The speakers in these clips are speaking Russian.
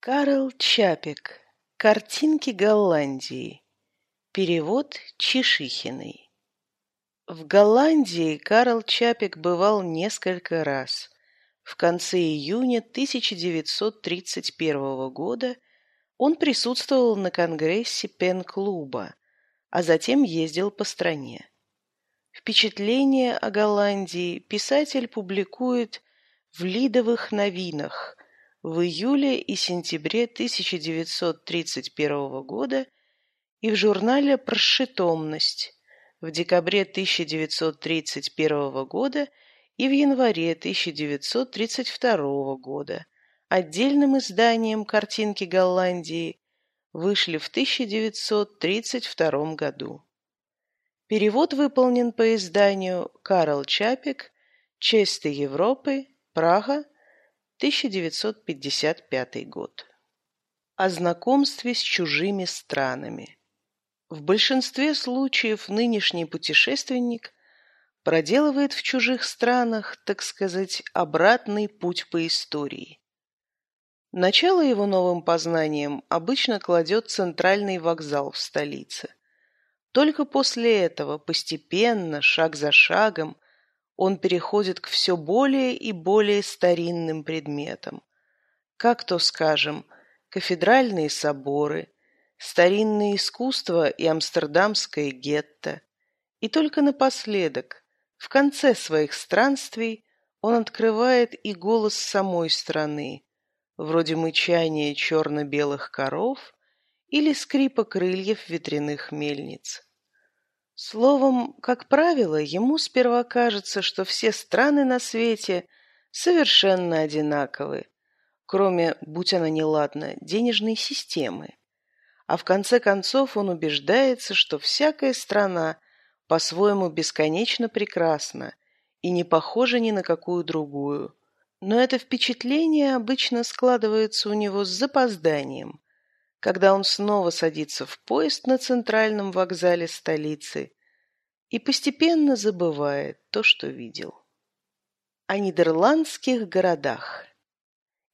Карл Чапик. Картинки Голландии. Перевод Чешихиной. В Голландии Карл Чапик бывал несколько раз. В конце июня 1931 года он присутствовал на конгрессе Пен-клуба, а затем ездил по стране. Впечатления о Голландии писатель публикует в «Лидовых новинах», в июле и сентябре 1931 года и в журнале «Прошитомность» в декабре 1931 года и в январе 1932 года. Отдельным изданием «Картинки Голландии» вышли в 1932 году. Перевод выполнен по изданию «Карл Чапик. Честь Европы. Прага. 1955 год. О знакомстве с чужими странами. В большинстве случаев нынешний путешественник проделывает в чужих странах, так сказать, обратный путь по истории. Начало его новым познаниям обычно кладет центральный вокзал в столице. Только после этого, постепенно, шаг за шагом, он переходит к все более и более старинным предметам, как то, скажем, кафедральные соборы, старинное искусство и амстердамское гетто. И только напоследок, в конце своих странствий, он открывает и голос самой страны, вроде мычания черно-белых коров или скрипа крыльев ветряных мельниц. Словом, как правило, ему сперва кажется, что все страны на свете совершенно одинаковы, кроме, будь она неладна, денежной системы. А в конце концов он убеждается, что всякая страна по-своему бесконечно прекрасна и не похожа ни на какую другую. Но это впечатление обычно складывается у него с запозданием, когда он снова садится в поезд на центральном вокзале столицы и постепенно забывает то, что видел. О нидерландских городах.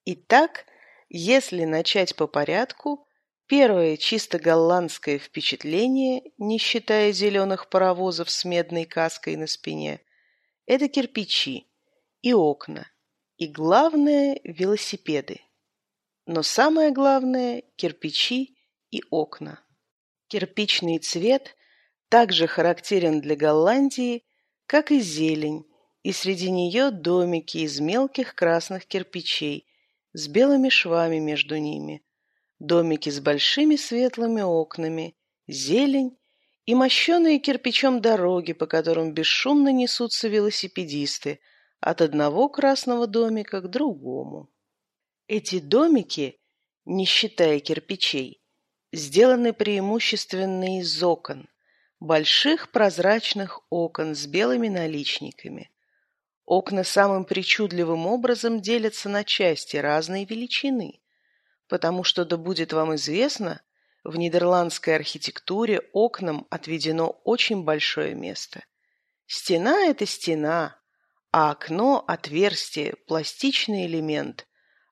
Итак, если начать по порядку, первое чисто голландское впечатление, не считая зеленых паровозов с медной каской на спине, это кирпичи и окна, и главное – велосипеды. Но самое главное – кирпичи и окна. Кирпичный цвет также характерен для Голландии, как и зелень, и среди нее домики из мелких красных кирпичей с белыми швами между ними, домики с большими светлыми окнами, зелень и мощеные кирпичом дороги, по которым бесшумно несутся велосипедисты – от одного красного домика к другому. Эти домики, не считая кирпичей, сделаны преимущественно из окон, больших прозрачных окон с белыми наличниками. Окна самым причудливым образом делятся на части разной величины, потому что, да будет вам известно, в нидерландской архитектуре окнам отведено очень большое место. Стена – это стена, а окно – отверстие, пластичный элемент.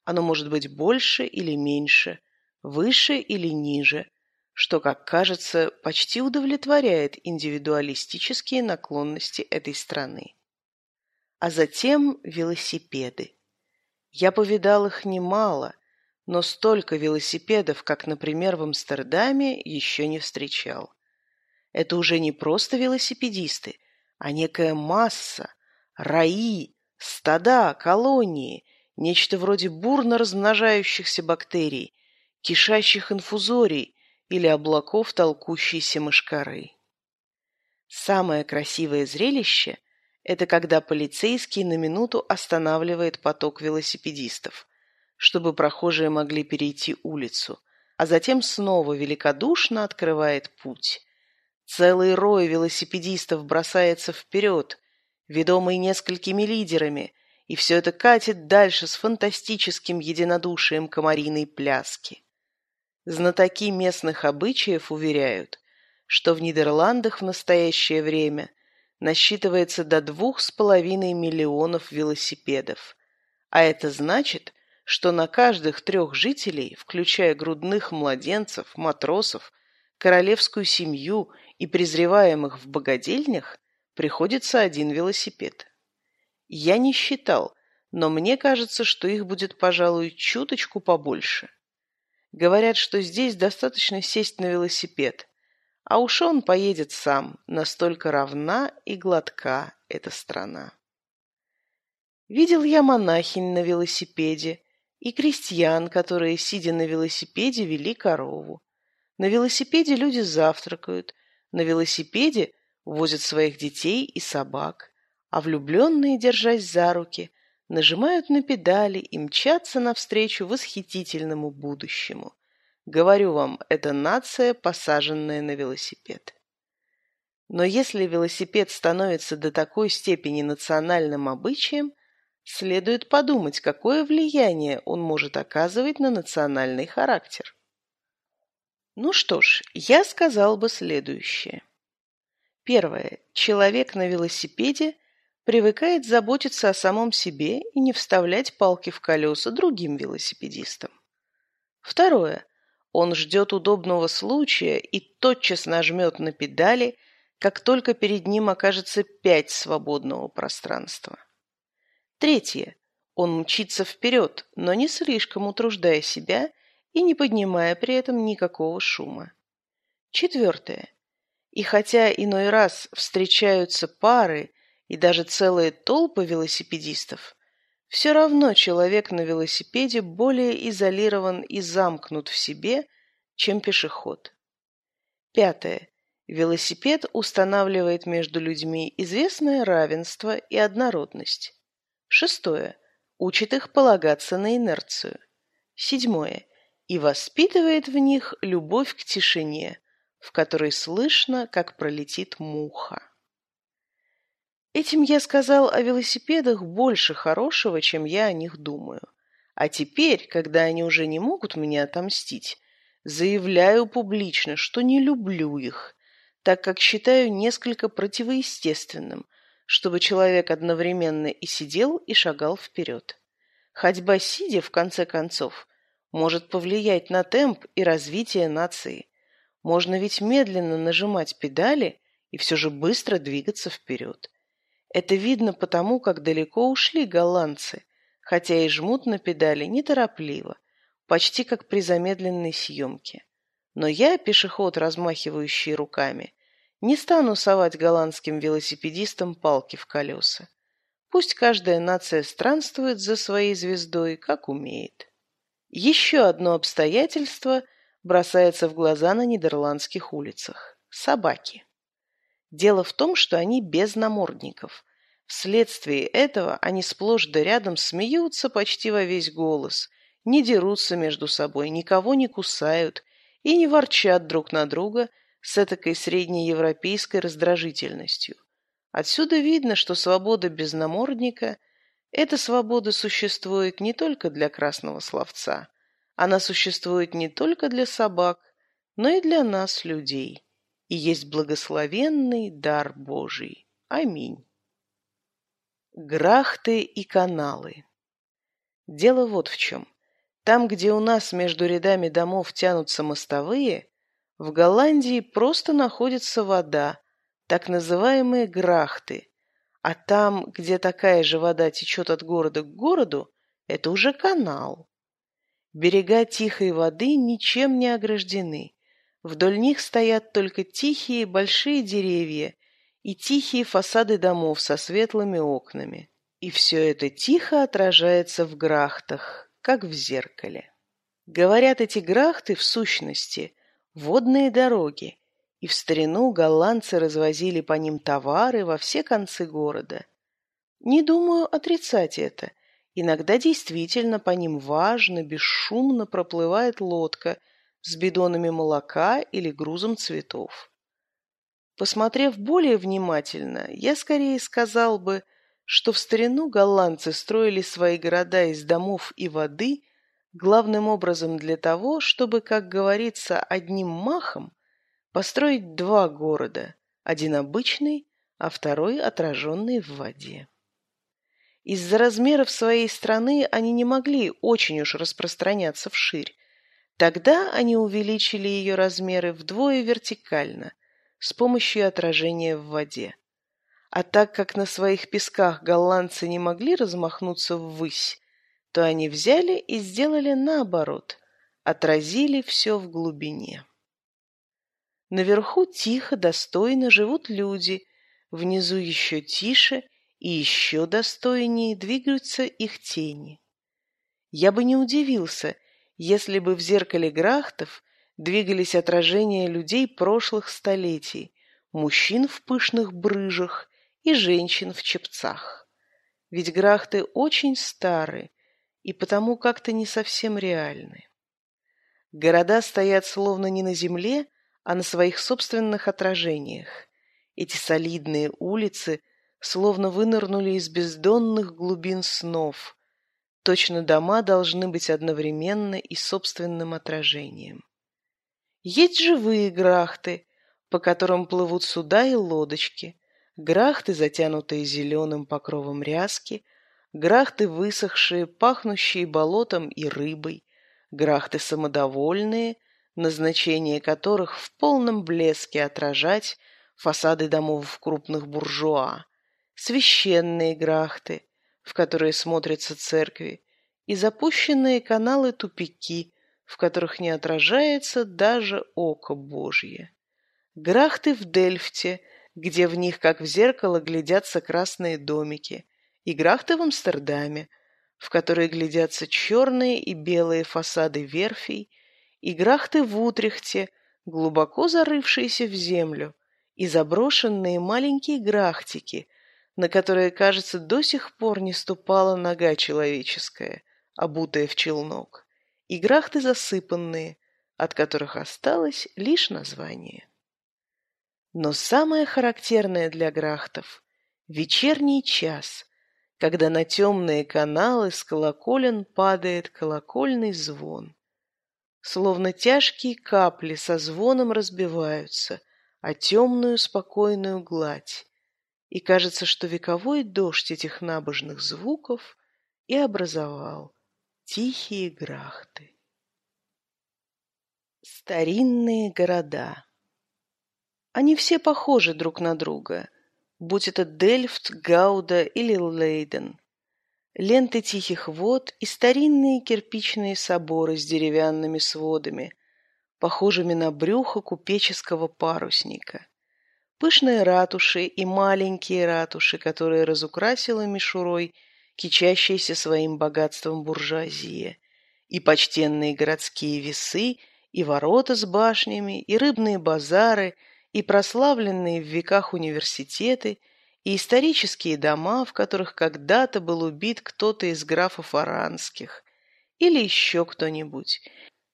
Оно может быть больше или меньше, выше или ниже, что, как кажется, почти удовлетворяет индивидуалистические наклонности этой страны. А затем велосипеды. Я повидал их немало, но столько велосипедов, как, например, в Амстердаме, еще не встречал. Это уже не просто велосипедисты, а некая масса, раи, стада, колонии, нечто вроде бурно размножающихся бактерий, кишащих инфузорий или облаков толкущейся мышкары. Самое красивое зрелище – это когда полицейский на минуту останавливает поток велосипедистов, чтобы прохожие могли перейти улицу, а затем снова великодушно открывает путь. Целый рой велосипедистов бросается вперед, ведомый несколькими лидерами, и все это катит дальше с фантастическим единодушием комариной пляски. Знатоки местных обычаев уверяют, что в Нидерландах в настоящее время насчитывается до двух с половиной миллионов велосипедов, а это значит, что на каждых трех жителей, включая грудных младенцев, матросов, королевскую семью и презреваемых в богадельнях, приходится один велосипед. Я не считал, но мне кажется, что их будет, пожалуй, чуточку побольше. Говорят, что здесь достаточно сесть на велосипед, а уж он поедет сам, настолько равна и гладка эта страна. Видел я монахинь на велосипеде и крестьян, которые, сидя на велосипеде, вели корову. На велосипеде люди завтракают, на велосипеде возят своих детей и собак, а влюбленные, держась за руки, нажимают на педали и мчатся навстречу восхитительному будущему. Говорю вам, это нация, посаженная на велосипед. Но если велосипед становится до такой степени национальным обычаем, следует подумать, какое влияние он может оказывать на национальный характер. Ну что ж, я сказал бы следующее. Первое. Человек на велосипеде привыкает заботиться о самом себе и не вставлять палки в колеса другим велосипедистам. Второе. Он ждет удобного случая и тотчас нажмет на педали, как только перед ним окажется пять свободного пространства. Третье. Он мчится вперед, но не слишком утруждая себя и не поднимая при этом никакого шума. Четвертое. И хотя иной раз встречаются пары и даже целые толпы велосипедистов, все равно человек на велосипеде более изолирован и замкнут в себе, чем пешеход. Пятое. Велосипед устанавливает между людьми известное равенство и однородность. Шестое. Учит их полагаться на инерцию. Седьмое и воспитывает в них любовь к тишине, в которой слышно, как пролетит муха. Этим я сказал о велосипедах больше хорошего, чем я о них думаю. А теперь, когда они уже не могут мне отомстить, заявляю публично, что не люблю их, так как считаю несколько противоестественным, чтобы человек одновременно и сидел, и шагал вперед. Ходьба сидя, в конце концов, может повлиять на темп и развитие нации. Можно ведь медленно нажимать педали и все же быстро двигаться вперед. Это видно потому, как далеко ушли голландцы, хотя и жмут на педали неторопливо, почти как при замедленной съемке. Но я, пешеход, размахивающий руками, не стану совать голландским велосипедистам палки в колеса. Пусть каждая нация странствует за своей звездой, как умеет. Еще одно обстоятельство бросается в глаза на нидерландских улицах – собаки. Дело в том, что они без намордников. Вследствие этого они сплошь да рядом смеются почти во весь голос, не дерутся между собой, никого не кусают и не ворчат друг на друга с этакой среднеевропейской раздражительностью. Отсюда видно, что свобода без намордника – эта свобода существует не только для красного словца. Она существует не только для собак, но и для нас, людей. И есть благословенный дар Божий. Аминь. Грахты и каналы. Дело вот в чем. Там, где у нас между рядами домов тянутся мостовые, в Голландии просто находится вода, так называемые грахты – а там, где такая же вода течет от города к городу, это уже канал. Берега тихой воды ничем не ограждены. Вдоль них стоят только тихие большие деревья и тихие фасады домов со светлыми окнами. И все это тихо отражается в грахтах, как в зеркале. Говорят, эти грахты, в сущности, водные дороги, и в старину голландцы развозили по ним товары во все концы города. Не думаю отрицать это. Иногда действительно по ним важно, бесшумно проплывает лодка с бидонами молока или грузом цветов. Посмотрев более внимательно, я скорее сказал бы, что в старину голландцы строили свои города из домов и воды главным образом для того, чтобы, как говорится, одним махом построить два города, один обычный, а второй отраженный в воде. Из-за размеров своей страны они не могли очень уж распространяться вширь. Тогда они увеличили ее размеры вдвое вертикально, с помощью отражения в воде. А так как на своих песках голландцы не могли размахнуться ввысь, то они взяли и сделали наоборот, отразили все в глубине. Наверху тихо, достойно живут люди, внизу еще тише и еще достойнее двигаются их тени. Я бы не удивился, если бы в зеркале Грахтов двигались отражения людей прошлых столетий, мужчин в пышных брыжах и женщин в чепцах. Ведь Грахты очень старые и потому как-то не совсем реальны. Города стоят словно не на земле, а на своих собственных отражениях. Эти солидные улицы словно вынырнули из бездонных глубин снов. Точно дома должны быть одновременно и собственным отражением. Есть живые грахты, по которым плывут суда и лодочки, грахты, затянутые зеленым покровом ряски, грахты высохшие, пахнущие болотом и рыбой, грахты самодовольные, назначение которых в полном блеске отражать фасады домов крупных буржуа, священные грахты, в которые смотрятся церкви, и запущенные каналы-тупики, в которых не отражается даже око Божье. Грахты в Дельфте, где в них, как в зеркало, глядятся красные домики, и грахты в Амстердаме, в которые глядятся черные и белые фасады верфей, и грахты в Утрехте, глубоко зарывшиеся в землю, и заброшенные маленькие грахтики, на которые, кажется, до сих пор не ступала нога человеческая, обутая в челнок, и грахты засыпанные, от которых осталось лишь название. Но самое характерное для грахтов — вечерний час, когда на темные каналы с колоколен падает колокольный звон. Словно тяжкие капли со звоном разбиваются о темную спокойную гладь, и кажется, что вековой дождь этих набожных звуков и образовал тихие грахты. Старинные города Они все похожи друг на друга, будь это Дельфт, Гауда или Лейден. Ленты тихих вод и старинные кирпичные соборы с деревянными сводами, похожими на брюхо купеческого парусника. Пышные ратуши и маленькие ратуши, которые разукрасила мишурой кичащаяся своим богатством буржуазия, и почтенные городские весы, и ворота с башнями, и рыбные базары, и прославленные в веках университеты, и исторические дома, в которых когда-то был убит кто-то из графов Аранских, или еще кто-нибудь,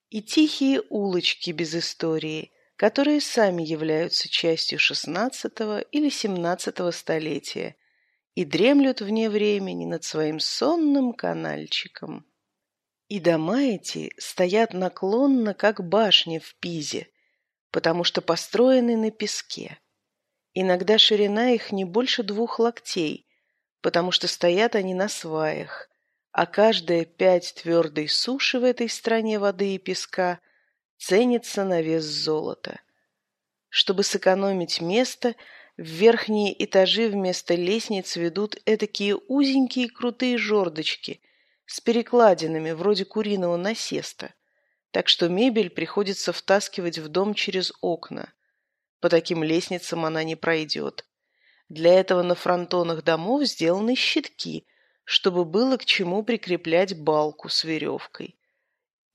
и тихие улочки без истории, которые сами являются частью XVI или XVII столетия и дремлют вне времени над своим сонным канальчиком. И дома эти стоят наклонно, как башни в Пизе, потому что построены на песке. Иногда ширина их не больше двух локтей, потому что стоят они на сваях, а каждая пять твердой суши в этой стране воды и песка ценится на вес золота. Чтобы сэкономить место, в верхние этажи вместо лестниц ведут этакие узенькие крутые жердочки с перекладинами вроде куриного насеста, так что мебель приходится втаскивать в дом через окна. По таким лестницам она не пройдет. Для этого на фронтонах домов сделаны щитки – чтобы было к чему прикреплять балку с веревкой.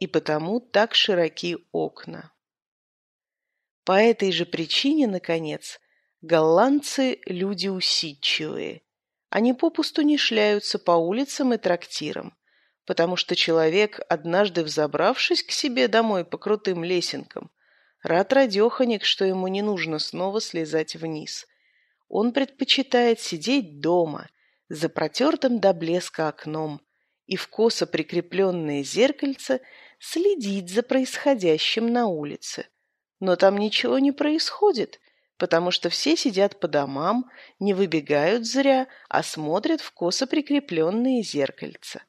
И потому так широки окна. По этой же причине, наконец, голландцы – люди усидчивые. Они попусту не шляются по улицам и трактирам, потому что человек, однажды взобравшись к себе домой по крутым лесенкам, рад радеханик, что ему не нужно снова слезать вниз. Он предпочитает сидеть дома за протертым до блеска окном и в косо прикрепленное зеркальце следить за происходящим на улице. Но там ничего не происходит, потому что все сидят по домам, не выбегают зря, а смотрят в косо прикрепленные зеркальца.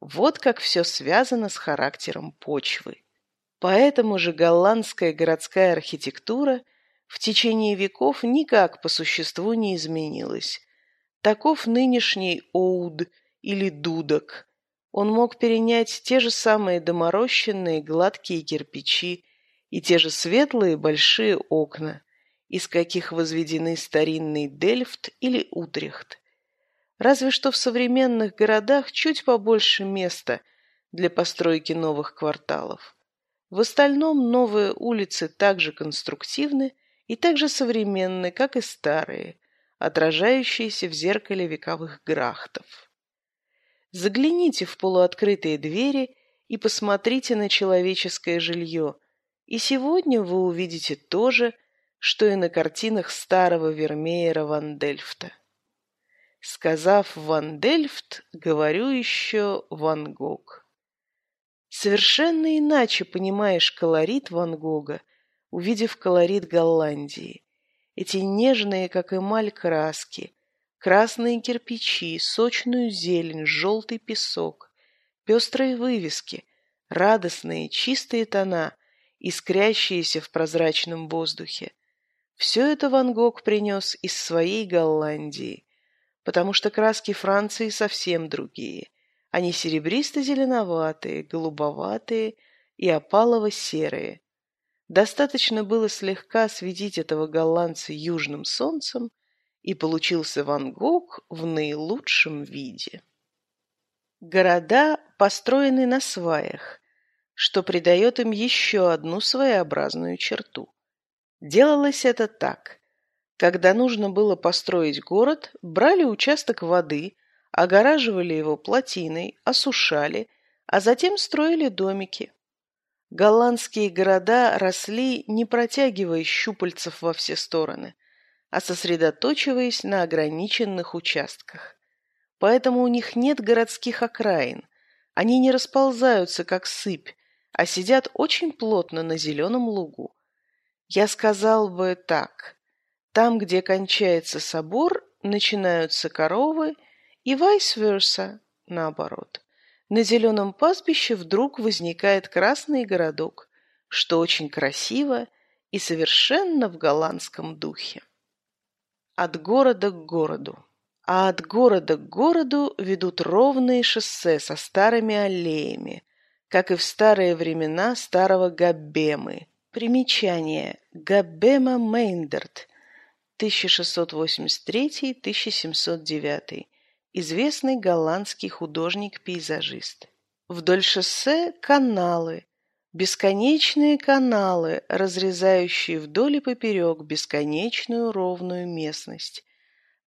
Вот как все связано с характером почвы. Поэтому же голландская городская архитектура в течение веков никак по существу не изменилась. Таков нынешний оуд или дудок. Он мог перенять те же самые доморощенные гладкие кирпичи и те же светлые большие окна, из каких возведены старинный Дельфт или Утрехт. Разве что в современных городах чуть побольше места для постройки новых кварталов. В остальном новые улицы также конструктивны и также современны, как и старые, отражающиеся в зеркале вековых грахтов. Загляните в полуоткрытые двери и посмотрите на человеческое жилье, и сегодня вы увидите то же, что и на картинах старого Вермеера Ван Дельфта. Сказав Ван Дельфт, говорю еще Ван Гог. Совершенно иначе понимаешь колорит Ван Гога, увидев колорит Голландии. Эти нежные, как эмаль, краски, красные кирпичи, сочную зелень, желтый песок, пестрые вывески, радостные, чистые тона, искрящиеся в прозрачном воздухе, все это Ван Гог принес из своей Голландии, потому что краски Франции совсем другие. Они серебристо-зеленоватые, голубоватые и опалово-серые. Достаточно было слегка осветить этого голландца южным солнцем, и получился Ван Гог в наилучшем виде. Города построены на сваях, что придает им еще одну своеобразную черту. Делалось это так. Когда нужно было построить город, брали участок воды, огораживали его плотиной, осушали, а затем строили домики. Голландские города росли, не протягивая щупальцев во все стороны, а сосредоточиваясь на ограниченных участках. Поэтому у них нет городских окраин. Они не расползаются, как сыпь, а сидят очень плотно на зеленом лугу. Я сказал бы так. Там, где кончается собор, начинаются коровы, и vice-versa, наоборот. На зеленом пастбище вдруг возникает красный городок, что очень красиво и совершенно в голландском духе. От города к городу. А от города к городу ведут ровные шоссе со старыми аллеями, как и в старые времена старого Габбемы, Примечание. Габбема Мейндерт, 1683-1709. Известный голландский художник-пейзажист. Вдоль шоссе каналы, бесконечные каналы, разрезающие вдоль и поперек бесконечную ровную местность.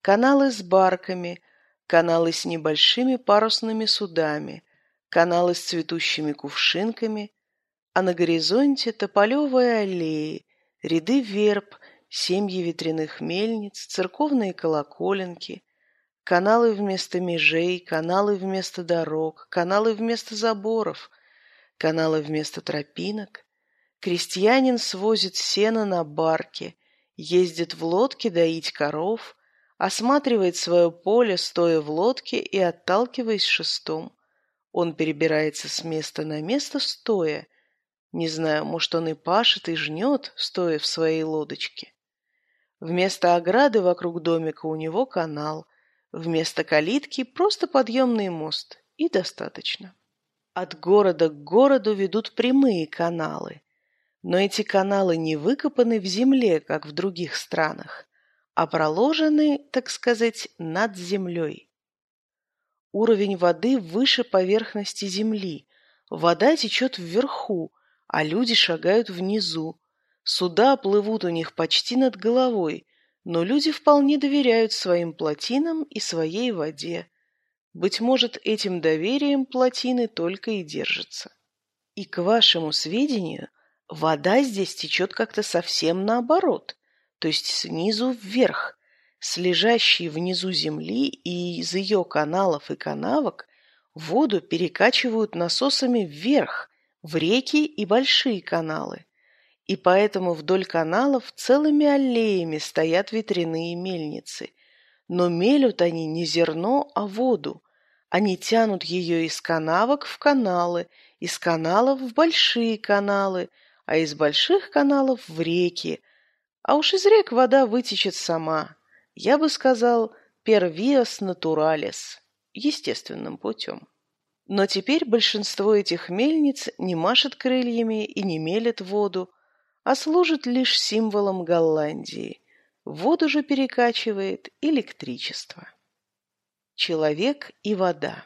Каналы с барками, каналы с небольшими парусными судами, каналы с цветущими кувшинками – а на горизонте тополевые аллеи, ряды верб, семьи ветряных мельниц, церковные колоколенки, каналы вместо межей, каналы вместо дорог, каналы вместо заборов, каналы вместо тропинок. Крестьянин свозит сено на барке, ездит в лодке доить коров, осматривает свое поле, стоя в лодке и отталкиваясь шестом. Он перебирается с места на место стоя, не знаю, может, он и пашет, и жнет, стоя в своей лодочке. Вместо ограды вокруг домика у него канал, вместо калитки просто подъемный мост, и достаточно. От города к городу ведут прямые каналы, но эти каналы не выкопаны в земле, как в других странах, а проложены, так сказать, над землей. Уровень воды выше поверхности земли, вода течет вверху, а люди шагают внизу. Суда плывут у них почти над головой, но люди вполне доверяют своим плотинам и своей воде. Быть может, этим доверием плотины только и держатся. И к вашему сведению, вода здесь течет как-то совсем наоборот, то есть снизу вверх, с лежащей внизу земли и из ее каналов и канавок воду перекачивают насосами вверх, в реки и большие каналы. И поэтому вдоль каналов целыми аллеями стоят ветряные мельницы. Но мелют они не зерно, а воду. Они тянут ее из канавок в каналы, из каналов в большие каналы, а из больших каналов в реки. А уж из рек вода вытечет сама. Я бы сказал, первиас натуралис, естественным путем. Но теперь большинство этих мельниц не машет крыльями и не мелет воду, а служит лишь символом Голландии. Воду же перекачивает электричество. Человек и вода.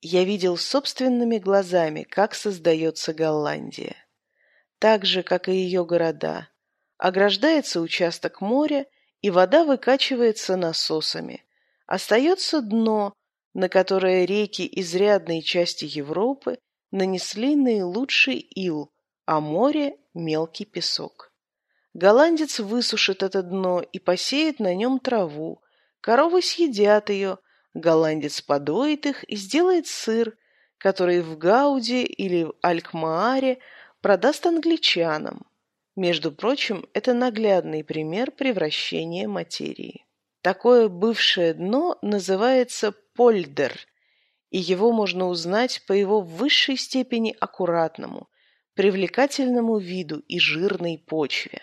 Я видел собственными глазами, как создается Голландия. Так же, как и ее города, ограждается участок моря, и вода выкачивается насосами. Остается дно, на которое реки изрядной части Европы нанесли наилучший ил, а море – мелкий песок. Голландец высушит это дно и посеет на нем траву, коровы съедят ее, голландец подоит их и сделает сыр, который в Гауде или в Алькмааре продаст англичанам. Между прочим, это наглядный пример превращения материи. Такое бывшее дно называется польдер, и его можно узнать по его высшей степени аккуратному, привлекательному виду и жирной почве.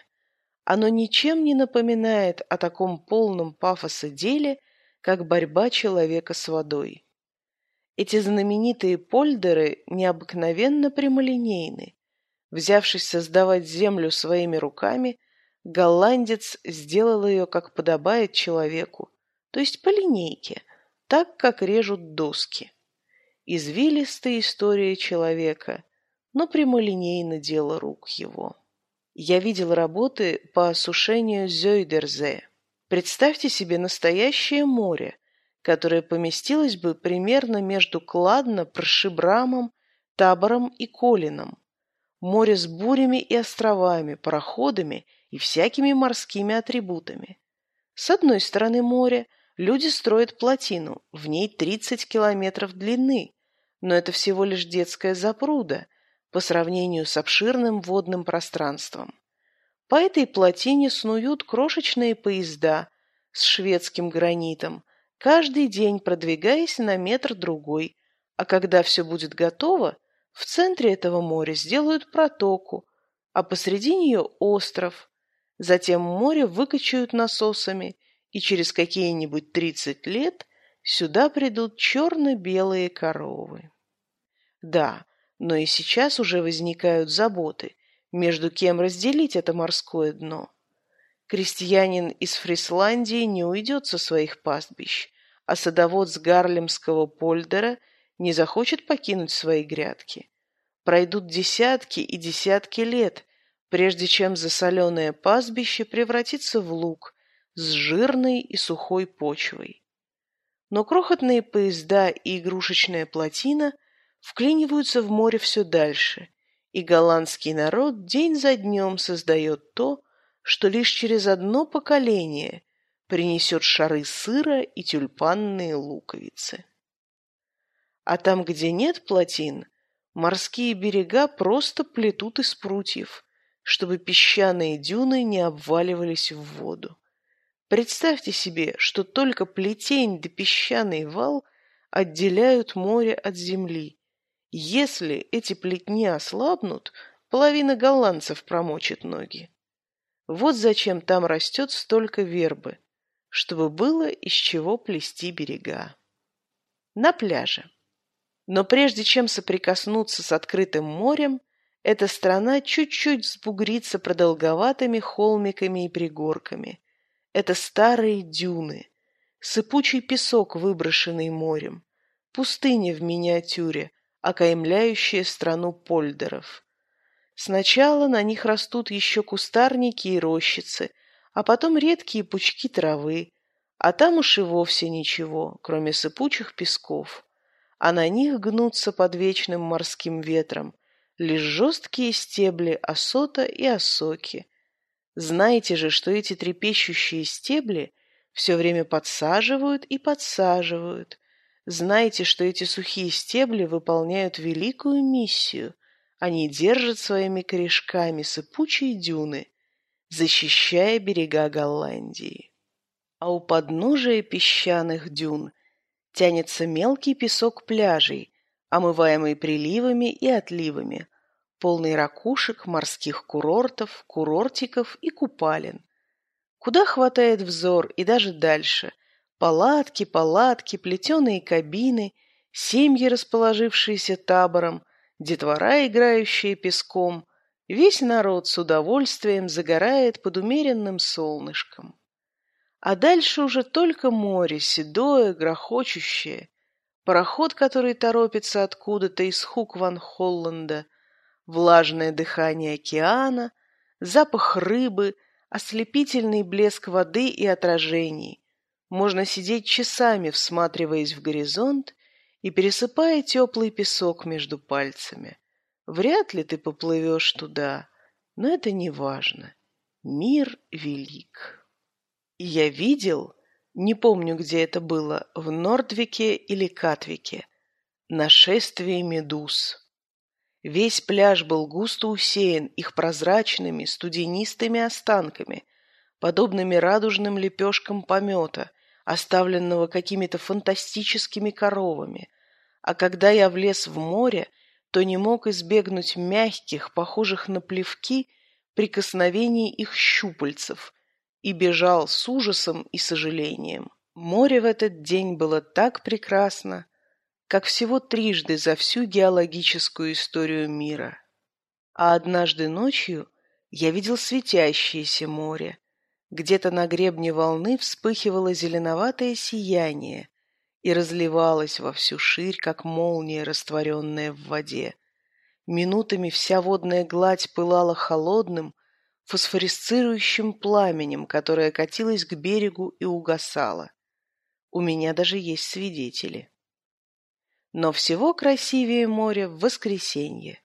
Оно ничем не напоминает о таком полном пафоса деле, как борьба человека с водой. Эти знаменитые польдеры необыкновенно прямолинейны. Взявшись создавать землю своими руками, голландец сделал ее, как подобает человеку, то есть по линейке, так, как режут доски. Извилистая история человека, но прямолинейно дело рук его. Я видел работы по осушению Зёйдерзе. Представьте себе настоящее море, которое поместилось бы примерно между Кладно, Прошибрамом, Табором и Колином. Море с бурями и островами, пароходами и всякими морскими атрибутами. С одной стороны моря люди строят плотину, в ней 30 километров длины, но это всего лишь детская запруда по сравнению с обширным водным пространством. По этой плотине снуют крошечные поезда с шведским гранитом, каждый день продвигаясь на метр-другой, а когда все будет готово, в центре этого моря сделают протоку, а посреди нее остров, Затем море выкачают насосами, и через какие-нибудь 30 лет сюда придут черно-белые коровы. Да, но и сейчас уже возникают заботы, между кем разделить это морское дно. Крестьянин из Фрисландии не уйдет со своих пастбищ, а садовод с Гарлемского польдера не захочет покинуть свои грядки. Пройдут десятки и десятки лет, прежде чем засоленное пастбище превратится в луг с жирной и сухой почвой. Но крохотные поезда и игрушечная плотина вклиниваются в море все дальше, и голландский народ день за днем создает то, что лишь через одно поколение принесет шары сыра и тюльпанные луковицы. А там, где нет плотин, морские берега просто плетут из прутьев, чтобы песчаные дюны не обваливались в воду. Представьте себе, что только плетень да песчаный вал отделяют море от земли. Если эти плетни ослабнут, половина голландцев промочит ноги. Вот зачем там растет столько вербы, чтобы было из чего плести берега. На пляже. Но прежде чем соприкоснуться с открытым морем, эта страна чуть-чуть взбугрится продолговатыми холмиками и пригорками. Это старые дюны, сыпучий песок, выброшенный морем, пустыня в миниатюре, окаймляющая страну польдеров. Сначала на них растут еще кустарники и рощицы, а потом редкие пучки травы, а там уж и вовсе ничего, кроме сыпучих песков. А на них гнутся под вечным морским ветром лишь жесткие стебли осота и осоки. Знаете же, что эти трепещущие стебли все время подсаживают и подсаживают. Знаете, что эти сухие стебли выполняют великую миссию. они держат своими корешками сыпучие дюны, защищая берега Голландии. А у подножия песчаных дюн тянется мелкий песок пляжей, омываемый приливами и отливами, полный ракушек, морских курортов, курортиков и купалин. Куда хватает взор и даже дальше. Палатки, палатки, плетеные кабины, семьи, расположившиеся табором, детвора, играющие песком. Весь народ с удовольствием загорает под умеренным солнышком. А дальше уже только море, седое, грохочущее. Пароход, который торопится откуда-то из Хук-Ван-Холланда, влажное дыхание океана, запах рыбы, ослепительный блеск воды и отражений. Можно сидеть часами, всматриваясь в горизонт и пересыпая теплый песок между пальцами. Вряд ли ты поплывешь туда, но это не важно. Мир велик. И я видел, не помню, где это было, в Нордвике или Катвике, нашествие медуз. Весь пляж был густо усеян их прозрачными, студенистыми останками, подобными радужным лепешкам помета, оставленного какими-то фантастическими коровами. А когда я влез в море, то не мог избегнуть мягких, похожих на плевки, прикосновений их щупальцев, и бежал с ужасом и сожалением. Море в этот день было так прекрасно, как всего трижды за всю геологическую историю мира. А однажды ночью я видел светящееся море. Где-то на гребне волны вспыхивало зеленоватое сияние и разливалось во всю ширь, как молния, растворенная в воде. Минутами вся водная гладь пылала холодным, фосфорисцирующим пламенем, которое катилось к берегу и угасало. У меня даже есть свидетели. Но всего красивее море в воскресенье.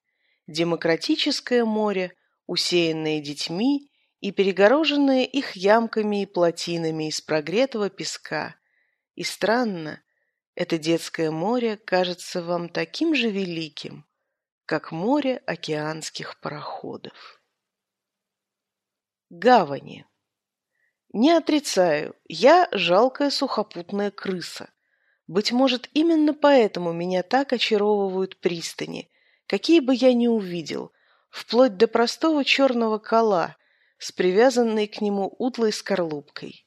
Демократическое море, усеянное детьми и перегороженное их ямками и плотинами из прогретого песка. И странно, это детское море кажется вам таким же великим, как море океанских пароходов. Гавани. Не отрицаю, я жалкая сухопутная крыса. Быть может, именно поэтому меня так очаровывают пристани, какие бы я ни увидел, вплоть до простого черного кола с привязанной к нему утлой скорлупкой.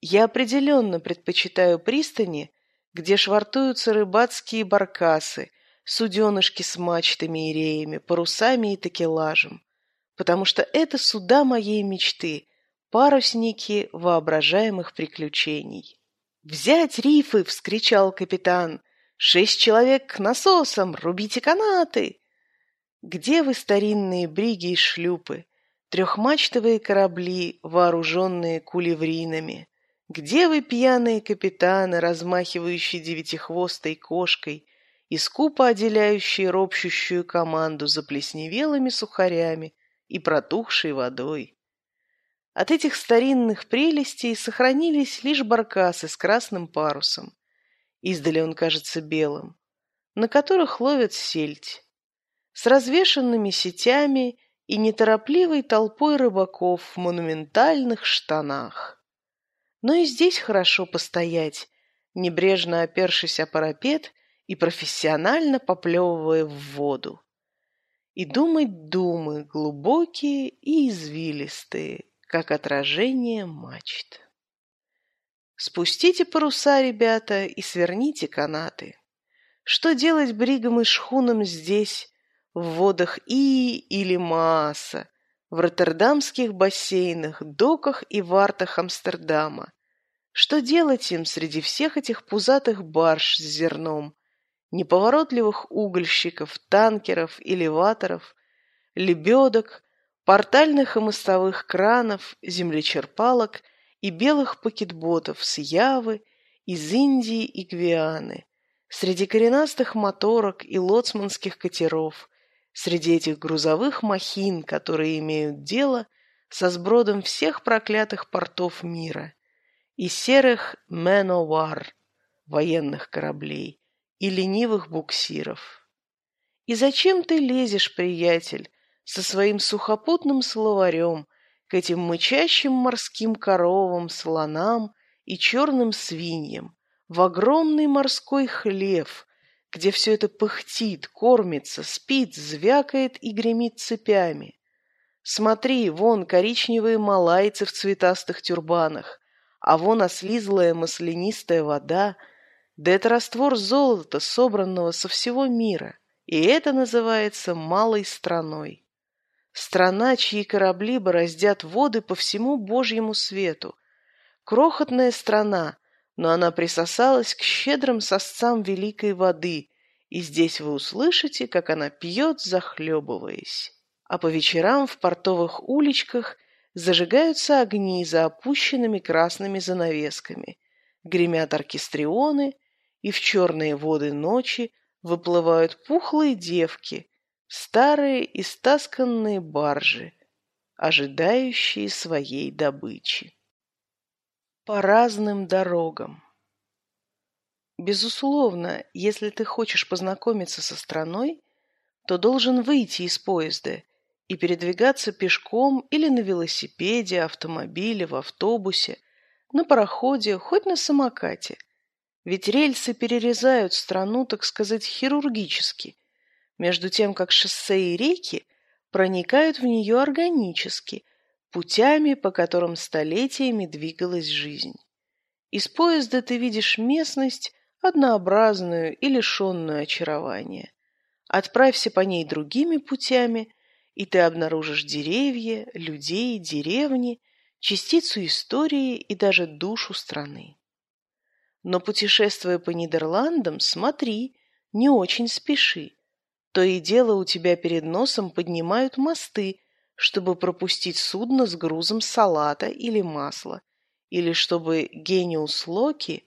Я определенно предпочитаю пристани, где швартуются рыбацкие баркасы, суденышки с мачтами и реями, парусами и такелажем, потому что это суда моей мечты, парусники воображаемых приключений. «Взять рифы!» — вскричал капитан. «Шесть человек к насосам! Рубите канаты!» Где вы, старинные бриги и шлюпы, трехмачтовые корабли, вооруженные кулевринами? Где вы, пьяные капитаны, размахивающие девятихвостой кошкой и скупо отделяющие ропщущую команду за плесневелыми сухарями и протухшей водой. От этих старинных прелестей сохранились лишь баркасы с красным парусом. Издали он кажется белым, на которых ловят сельдь. С развешенными сетями и неторопливой толпой рыбаков в монументальных штанах. Но и здесь хорошо постоять, небрежно опершись о парапет и профессионально поплевывая в воду и думать думы глубокие и извилистые, как отражение мачт. Спустите паруса, ребята, и сверните канаты. Что делать бригам и шхунам здесь, в водах И или Мааса, в роттердамских бассейнах, доках и вартах Амстердама? Что делать им среди всех этих пузатых барж с зерном, неповоротливых угольщиков, танкеров, элеваторов, лебедок, портальных и мостовых кранов, землечерпалок и белых пакетботов с Явы, из Индии и Гвианы, среди коренастых моторок и лоцманских катеров, среди этих грузовых махин, которые имеют дело со сбродом всех проклятых портов мира, и серых «меновар» военных кораблей, и ленивых буксиров. И зачем ты лезешь, приятель, со своим сухопутным словарем к этим мычащим морским коровам, слонам и черным свиньям в огромный морской хлев, где все это пыхтит, кормится, спит, звякает и гремит цепями? Смотри, вон коричневые малайцы в цветастых тюрбанах, а вон ослизлая маслянистая вода. Да это раствор золота, собранного со всего мира, и это называется малой страной. Страна, чьи корабли бороздят воды по всему Божьему свету. Крохотная страна, но она присосалась к щедрым сосцам великой воды, и здесь вы услышите, как она пьет, захлебываясь а по вечерам в портовых уличках зажигаются огни за опущенными красными занавесками, гремят оркестрионы, и в черные воды ночи выплывают пухлые девки, старые и стасканные баржи, ожидающие своей добычи. По разным дорогам. Безусловно, если ты хочешь познакомиться со страной, то должен выйти из поезда и передвигаться пешком или на велосипеде, автомобиле, в автобусе, на пароходе, хоть на самокате. Ведь рельсы перерезают страну, так сказать, хирургически, между тем как шоссе и реки проникают в нее органически, путями, по которым столетиями двигалась жизнь. Из поезда ты видишь местность, однообразную и лишенную очарования. Отправься по ней другими путями – и ты обнаружишь деревья, людей, деревни, частицу истории и даже душу страны. Но путешествуя по Нидерландам, смотри, не очень спеши. То и дело у тебя перед носом поднимают мосты, чтобы пропустить судно с грузом салата или масла, или чтобы гениус Локи,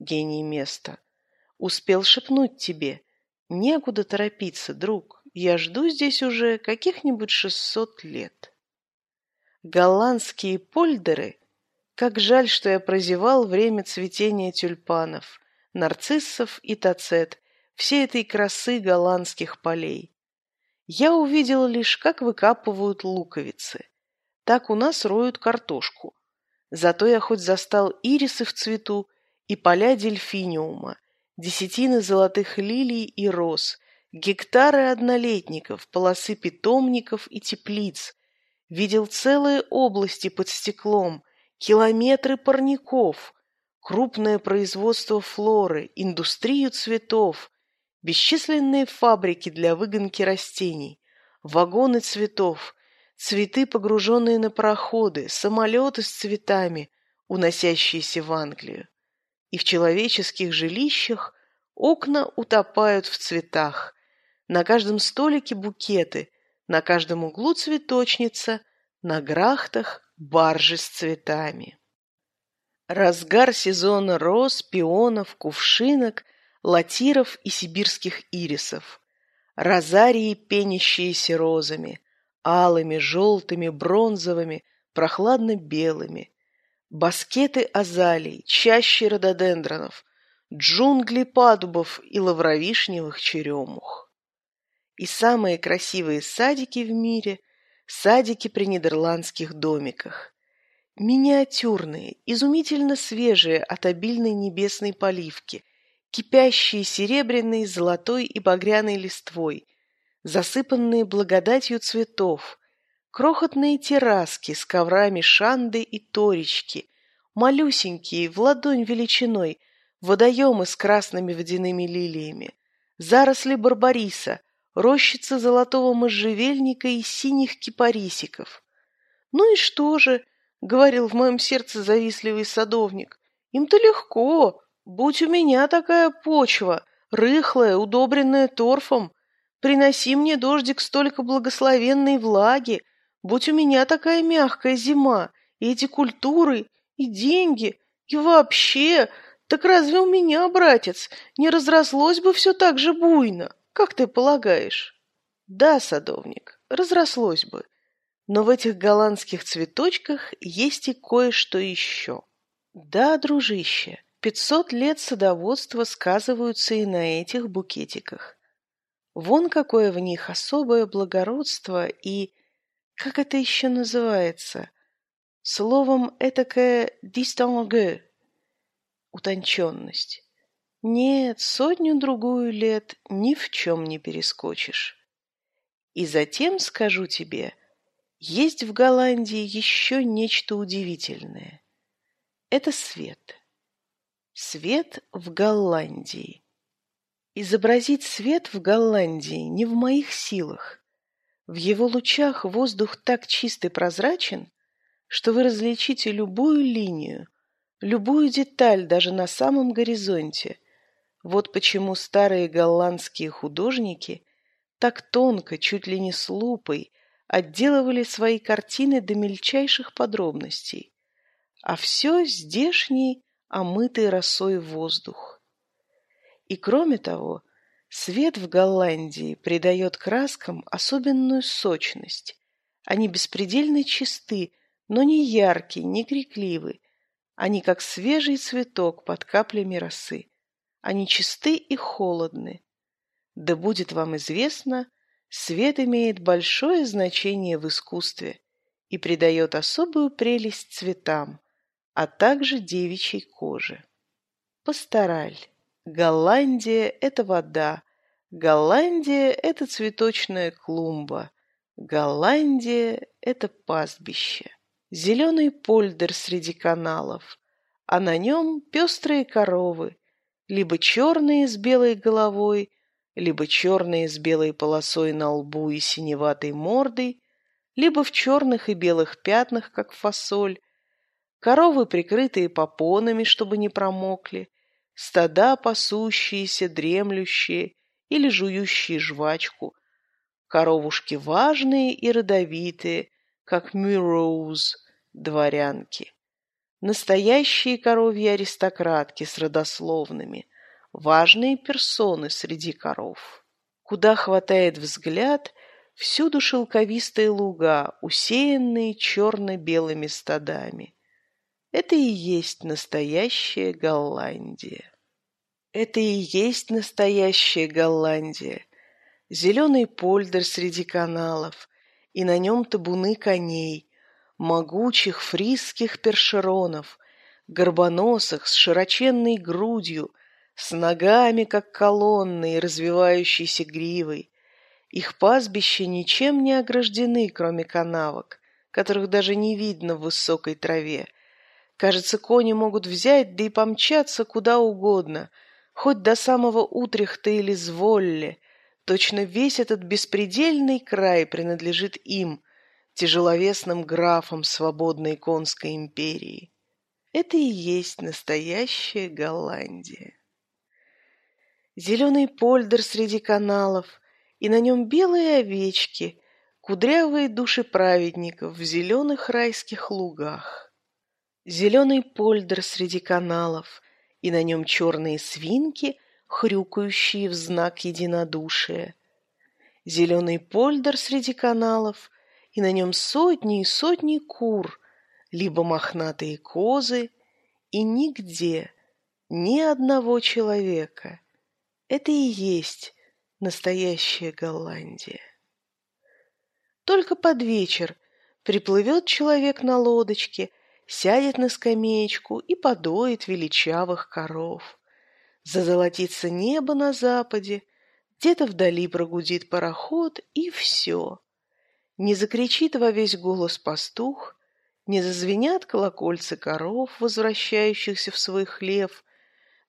гений места, успел шепнуть тебе «Некуда торопиться, друг, я жду здесь уже каких-нибудь шестьсот лет. Голландские польдеры, как жаль, что я прозевал время цветения тюльпанов, нарциссов и тацет, всей этой красы голландских полей. Я увидел лишь, как выкапывают луковицы. Так у нас роют картошку. Зато я хоть застал ирисы в цвету и поля дельфиниума, десятины золотых лилий и роз, гектары однолетников, полосы питомников и теплиц, видел целые области под стеклом, километры парников, крупное производство флоры, индустрию цветов, бесчисленные фабрики для выгонки растений, вагоны цветов, цветы, погруженные на пароходы, самолеты с цветами, уносящиеся в Англию. И в человеческих жилищах окна утопают в цветах, на каждом столике букеты, на каждом углу цветочница, на грахтах баржи с цветами. Разгар сезона роз, пионов, кувшинок, латиров и сибирских ирисов. Розарии, пенящиеся розами, алыми, желтыми, бронзовыми, прохладно-белыми. Баскеты азалий, чаще рододендронов, джунгли падубов и лавровишневых черемух. И самые красивые садики в мире – садики при нидерландских домиках. Миниатюрные, изумительно свежие от обильной небесной поливки, кипящие серебряной, золотой и багряной листвой, засыпанные благодатью цветов, крохотные терраски с коврами шанды и торички, малюсенькие, в ладонь величиной, водоемы с красными водяными лилиями, заросли барбариса, рощица золотого можжевельника и синих кипарисиков. «Ну и что же?» — говорил в моем сердце завистливый садовник. «Им-то легко. Будь у меня такая почва, рыхлая, удобренная торфом. Приноси мне, дождик, столько благословенной влаги. Будь у меня такая мягкая зима, и эти культуры, и деньги, и вообще... Так разве у меня, братец, не разрослось бы все так же буйно?» Как ты полагаешь? Да, садовник, разрослось бы. Но в этих голландских цветочках есть и кое-что еще. Да, дружище, пятьсот лет садоводства сказываются и на этих букетиках. Вон какое в них особое благородство и... Как это еще называется? Словом, этакая distingue, утонченность. Нет, сотню-другую лет ни в чем не перескочишь. И затем, скажу тебе, есть в Голландии еще нечто удивительное. Это свет. Свет в Голландии. Изобразить свет в Голландии не в моих силах. В его лучах воздух так чист и прозрачен, что вы различите любую линию, любую деталь даже на самом горизонте. Вот почему старые голландские художники так тонко, чуть ли не с лупой, отделывали свои картины до мельчайших подробностей, а все здешний, омытый росой воздух. И кроме того, свет в Голландии придает краскам особенную сочность. Они беспредельно чисты, но не яркие, не крикливы. Они как свежий цветок под каплями росы. Они чисты и холодны. Да будет вам известно, свет имеет большое значение в искусстве и придает особую прелесть цветам, а также девичьей коже. Пастораль. Голландия – это вода. Голландия – это цветочная клумба. Голландия – это пастбище. Зеленый польдер среди каналов, а на нем пестрые коровы, либо черные с белой головой, либо черные с белой полосой на лбу и синеватой мордой, либо в черных и белых пятнах, как фасоль, коровы, прикрытые попонами, чтобы не промокли, стада, пасущиеся, дремлющие или жующие жвачку, коровушки важные и родовитые, как мюроуз, дворянки, настоящие коровьи аристократки с родословными, важные персоны среди коров. Куда хватает взгляд, всюду шелковистые луга, усеянные черно-белыми стадами. Это и есть настоящая Голландия. Это и есть настоящая Голландия. Зеленый польдер среди каналов, и на нем табуны коней, могучих фрисских першеронов, горбоносых с широченной грудью, с ногами, как колонны, и развивающейся гривой. Их пастбища ничем не ограждены, кроме канавок, которых даже не видно в высокой траве, Кажется, кони могут взять, да и помчаться куда угодно, хоть до самого Утрехта или Зволле. Точно весь этот беспредельный край принадлежит им, тяжеловесным графам свободной конской империи. Это и есть настоящая Голландия. Зеленый польдер среди каналов, и на нем белые овечки, кудрявые души праведников в зеленых райских лугах. Зеленый польдер среди каналов, и на нем черные свинки, хрюкающие в знак единодушия. Зеленый польдер среди каналов, и на нем сотни и сотни кур, либо мохнатые козы, и нигде ни одного человека. Это и есть настоящая Голландия. Только под вечер приплывет человек на лодочке – сядет на скамеечку и подоит величавых коров. Зазолотится небо на западе, где-то вдали прогудит пароход, и все. Не закричит во весь голос пастух, не зазвенят колокольцы коров, возвращающихся в свой хлев.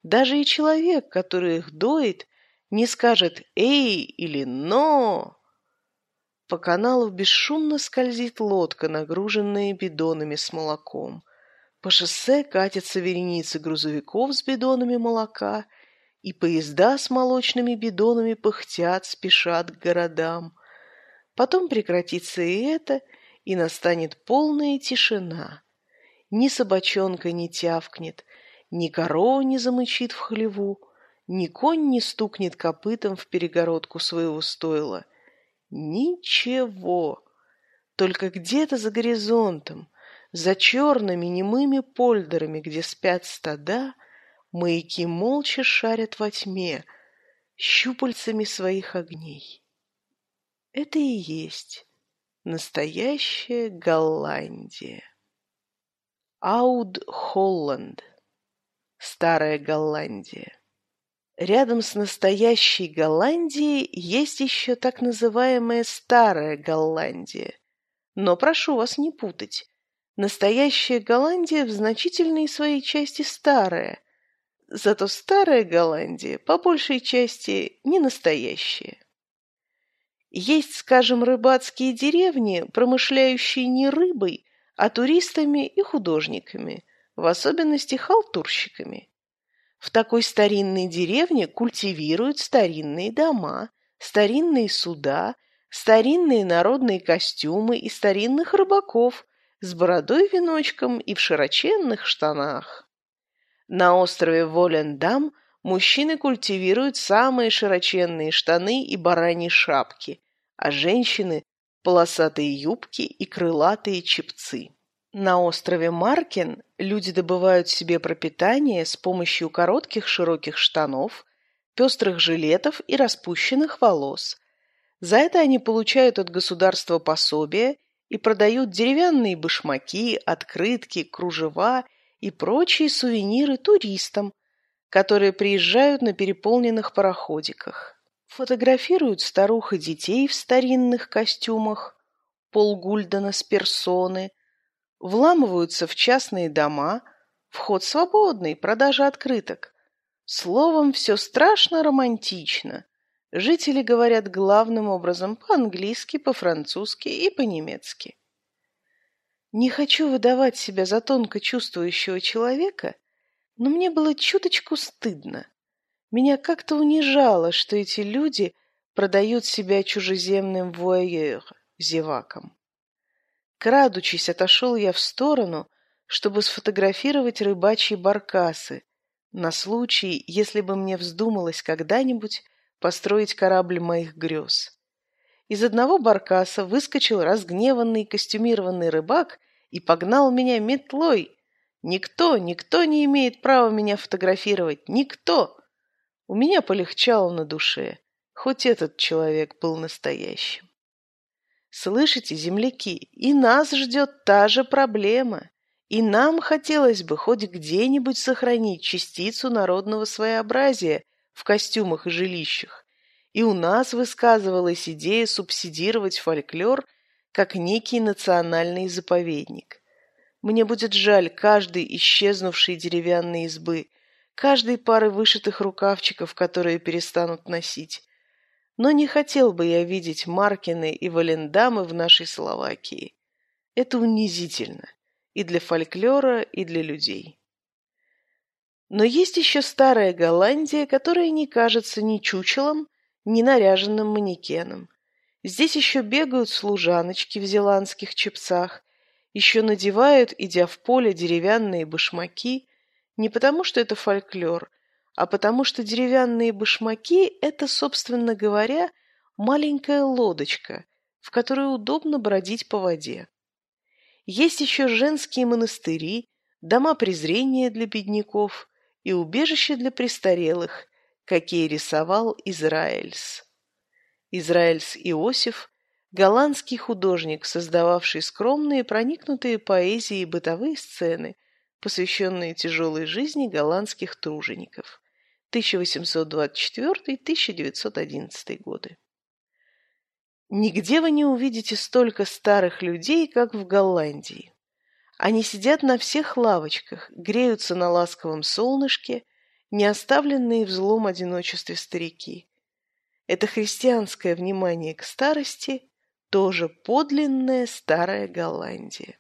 Даже и человек, который их доит, не скажет «Эй!» или «Но!». По каналу бесшумно скользит лодка, нагруженная бидонами с молоком. По шоссе катятся вереницы грузовиков с бидонами молока, и поезда с молочными бидонами пыхтят, спешат к городам. Потом прекратится и это, и настанет полная тишина. Ни собачонка не тявкнет, ни корова не замычит в хлеву, ни конь не стукнет копытом в перегородку своего стойла — Ничего. Только где-то за горизонтом, за черными немыми польдерами, где спят стада, маяки молча шарят во тьме, щупальцами своих огней. Это и есть настоящая Голландия. Ауд Холланд. Старая Голландия. Рядом с настоящей Голландией есть еще так называемая Старая Голландия. Но прошу вас не путать. Настоящая Голландия в значительной своей части старая. Зато Старая Голландия по большей части не настоящая. Есть, скажем, рыбацкие деревни, промышляющие не рыбой, а туристами и художниками, в особенности халтурщиками. В такой старинной деревне культивируют старинные дома, старинные суда, старинные народные костюмы и старинных рыбаков с бородой-веночком и в широченных штанах. На острове Волендам мужчины культивируют самые широченные штаны и бараньи шапки, а женщины – полосатые юбки и крылатые чепцы. На острове Маркин люди добывают себе пропитание с помощью коротких широких штанов, пестрых жилетов и распущенных волос. За это они получают от государства пособия и продают деревянные башмаки, открытки, кружева и прочие сувениры туристам, которые приезжают на переполненных пароходиках. Фотографируют старух и детей в старинных костюмах, полгульдена с персоны, вламываются в частные дома, вход свободный, продажа открыток. Словом, все страшно романтично. Жители говорят главным образом по-английски, по-французски и по-немецки. Не хочу выдавать себя за тонко чувствующего человека, но мне было чуточку стыдно. Меня как-то унижало, что эти люди продают себя чужеземным вуайер, зевакам. Крадучись, отошел я в сторону, чтобы сфотографировать рыбачьи баркасы, на случай, если бы мне вздумалось когда-нибудь построить корабль моих грез. Из одного баркаса выскочил разгневанный костюмированный рыбак и погнал меня метлой. Никто, никто не имеет права меня фотографировать, никто. У меня полегчало на душе, хоть этот человек был настоящим. Слышите, земляки, и нас ждет та же проблема. И нам хотелось бы хоть где-нибудь сохранить частицу народного своеобразия в костюмах и жилищах. И у нас высказывалась идея субсидировать фольклор как некий национальный заповедник. Мне будет жаль каждой исчезнувшей деревянной избы, каждой пары вышитых рукавчиков, которые перестанут носить, но не хотел бы я видеть Маркины и Валендамы в нашей Словакии. Это унизительно и для фольклора, и для людей. Но есть еще старая Голландия, которая не кажется ни чучелом, ни наряженным манекеном. Здесь еще бегают служаночки в зеландских чепцах, еще надевают, идя в поле, деревянные башмаки, не потому что это фольклор, а потому что деревянные башмаки – это, собственно говоря, маленькая лодочка, в которой удобно бродить по воде. Есть еще женские монастыри, дома презрения для бедняков и убежища для престарелых, какие рисовал Израильс. Израильс Иосиф – голландский художник, создававший скромные, проникнутые поэзией бытовые сцены, посвященные тяжелой жизни голландских тружеников. 1824-1911 годы. Нигде вы не увидите столько старых людей, как в Голландии. Они сидят на всех лавочках, греются на ласковом солнышке, не оставленные в злом одиночестве старики. Это христианское внимание к старости тоже подлинная старая Голландия.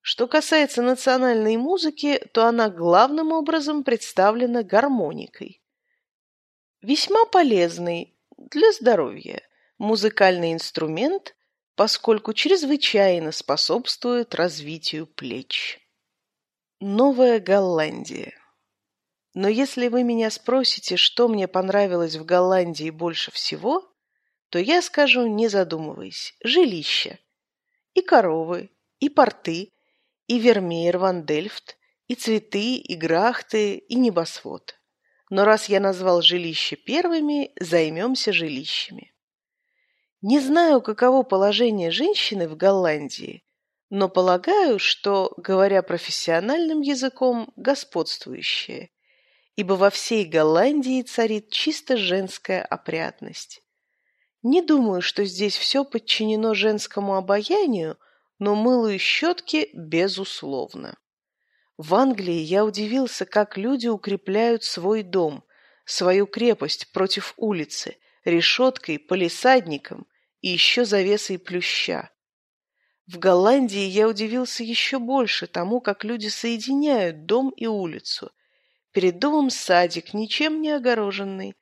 Что касается национальной музыки, то она главным образом представлена гармоникой. Весьма полезный для здоровья музыкальный инструмент, поскольку чрезвычайно способствует развитию плеч. Новая Голландия. Но если вы меня спросите, что мне понравилось в Голландии больше всего, то я скажу, не задумываясь, жилище. И коровы, и порты, и Вермеер Ван Дельфт, и цветы, и грахты, и небосвод. Но раз я назвал жилища первыми, займемся жилищами. Не знаю, каково положение женщины в Голландии, но полагаю, что, говоря профессиональным языком, господствующее, ибо во всей Голландии царит чисто женская опрятность. Не думаю, что здесь все подчинено женскому обаянию, но мыло и щетки безусловно. В Англии я удивился, как люди укрепляют свой дом, свою крепость против улицы, решеткой, полисадником и еще завесой плюща. В Голландии я удивился еще больше тому, как люди соединяют дом и улицу. Перед домом садик, ничем не огороженный,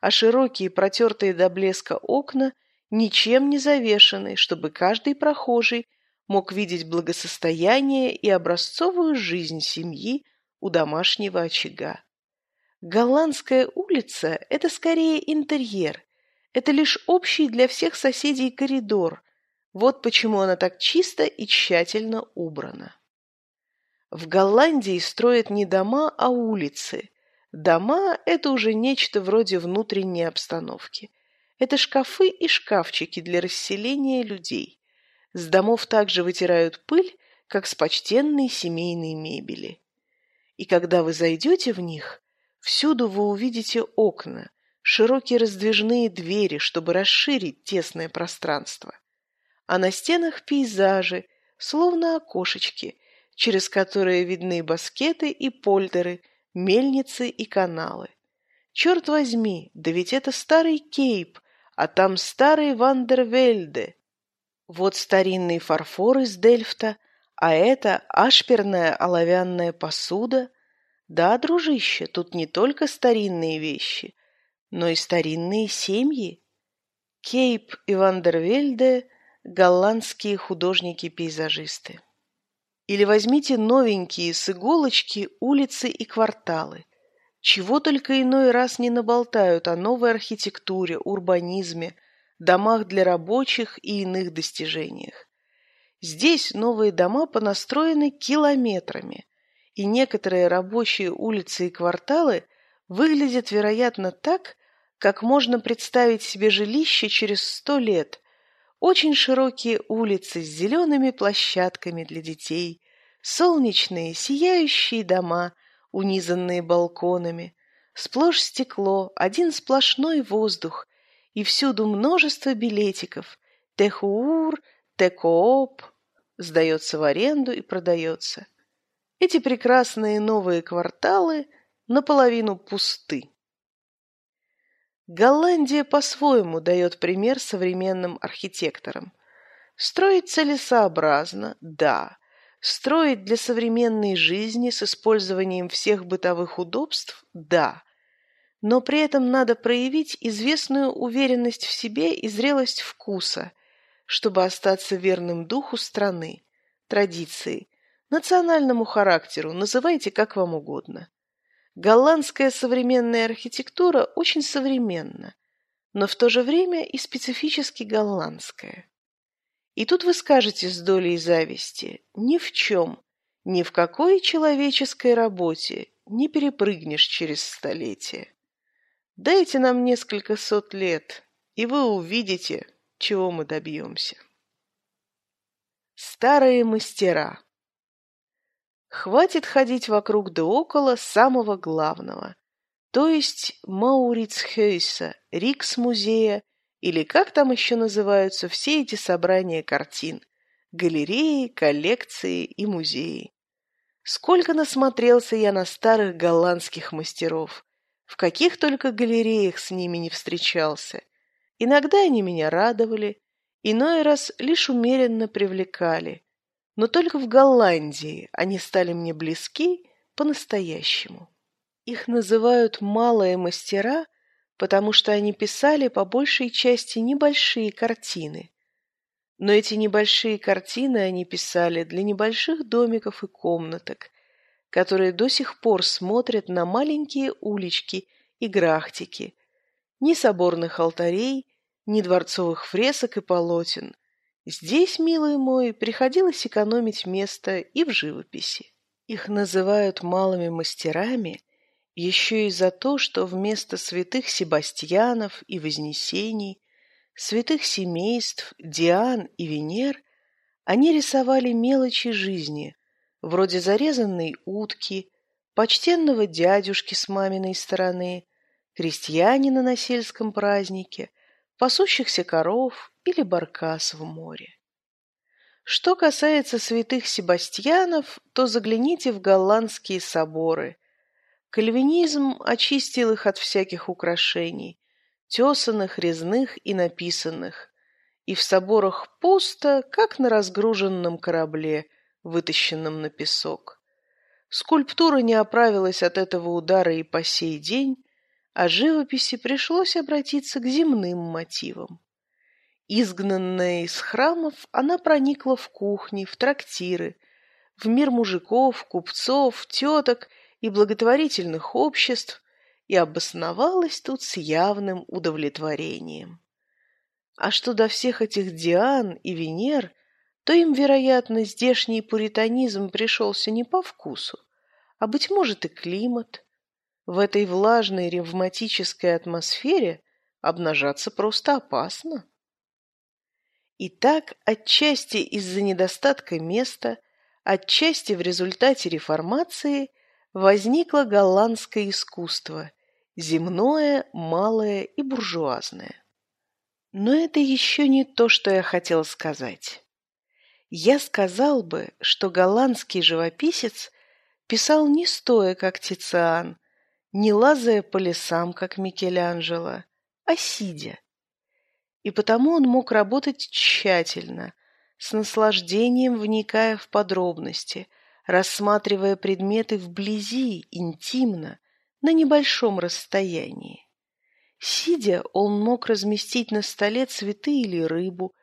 а широкие протертые до блеска окна ничем не завешены, чтобы каждый прохожий мог видеть благосостояние и образцовую жизнь семьи у домашнего очага. Голландская улица – это скорее интерьер, это лишь общий для всех соседей коридор. Вот почему она так чисто и тщательно убрана. В Голландии строят не дома, а улицы. Дома – это уже нечто вроде внутренней обстановки. Это шкафы и шкафчики для расселения людей. С домов также вытирают пыль, как с почтенной семейной мебели. И когда вы зайдете в них, всюду вы увидите окна, широкие раздвижные двери, чтобы расширить тесное пространство. А на стенах пейзажи, словно окошечки, через которые видны баскеты и польдеры – мельницы и каналы. Черт возьми, да ведь это старый Кейп, а там старый Вандервельде. Вот старинный фарфор из Дельфта, а это ашперная оловянная посуда. Да, дружище, тут не только старинные вещи, но и старинные семьи. Кейп и Вандервельде – голландские художники-пейзажисты. Или возьмите новенькие с иголочки улицы и кварталы. Чего только иной раз не наболтают о новой архитектуре, урбанизме, домах для рабочих и иных достижениях. Здесь новые дома понастроены километрами, и некоторые рабочие улицы и кварталы выглядят, вероятно, так, как можно представить себе жилище через сто лет, очень широкие улицы с зелеными площадками для детей, солнечные, сияющие дома, унизанные балконами, сплошь стекло, один сплошной воздух, и всюду множество билетиков. Техуур, Текооп сдается в аренду и продается. Эти прекрасные новые кварталы наполовину пусты. Голландия по-своему дает пример современным архитекторам. Строить целесообразно, да. Строить для современной жизни с использованием всех бытовых удобств, да. Но при этом надо проявить известную уверенность в себе и зрелость вкуса, чтобы остаться верным духу страны, традиции, национальному характеру, называйте как вам угодно. Голландская современная архитектура очень современна, но в то же время и специфически голландская. И тут вы скажете с долей зависти «ни в чем, ни в какой человеческой работе не перепрыгнешь через столетие. Дайте нам несколько сот лет, и вы увидите, чего мы добьемся». Старые мастера Хватит ходить вокруг да около самого главного, то есть Маурицхейса, Рикс-музея или как там еще называются все эти собрания картин, галереи, коллекции и музеи. Сколько насмотрелся я на старых голландских мастеров, в каких только галереях с ними не встречался. Иногда они меня радовали, иной раз лишь умеренно привлекали, но только в Голландии они стали мне близки по-настоящему. Их называют «малые мастера», потому что они писали по большей части небольшие картины. Но эти небольшие картины они писали для небольших домиков и комнаток, которые до сих пор смотрят на маленькие улички и грахтики, ни соборных алтарей, ни дворцовых фресок и полотен, Здесь, милый мой, приходилось экономить место и в живописи. Их называют малыми мастерами, Еще и за то, что вместо святых Себастьянов и Вознесений, святых семейств, Диан и Венер они рисовали мелочи жизни, вроде зарезанной утки, почтенного дядюшки с маминой стороны, крестьянина на сельском празднике, пасущихся коров или баркас в море. Что касается святых Себастьянов, то загляните в голландские соборы. Кальвинизм очистил их от всяких украшений, тесанных, резных и написанных. И в соборах пусто, как на разгруженном корабле, вытащенном на песок. Скульптура не оправилась от этого удара и по сей день, а живописи пришлось обратиться к земным мотивам. Изгнанная из храмов, она проникла в кухни, в трактиры, в мир мужиков, купцов, теток и благотворительных обществ и обосновалась тут с явным удовлетворением. А что до всех этих Диан и Венер, то им, вероятно, здешний пуританизм пришелся не по вкусу, а, быть может, и климат. В этой влажной ревматической атмосфере обнажаться просто опасно. И так, отчасти из-за недостатка места, отчасти в результате реформации, возникло голландское искусство – земное, малое и буржуазное. Но это еще не то, что я хотел сказать. Я сказал бы, что голландский живописец писал не стоя, как Тициан, не лазая по лесам, как Микеланджело, а сидя. И потому он мог работать тщательно, с наслаждением вникая в подробности, рассматривая предметы вблизи, интимно, на небольшом расстоянии. Сидя, он мог разместить на столе цветы или рыбу,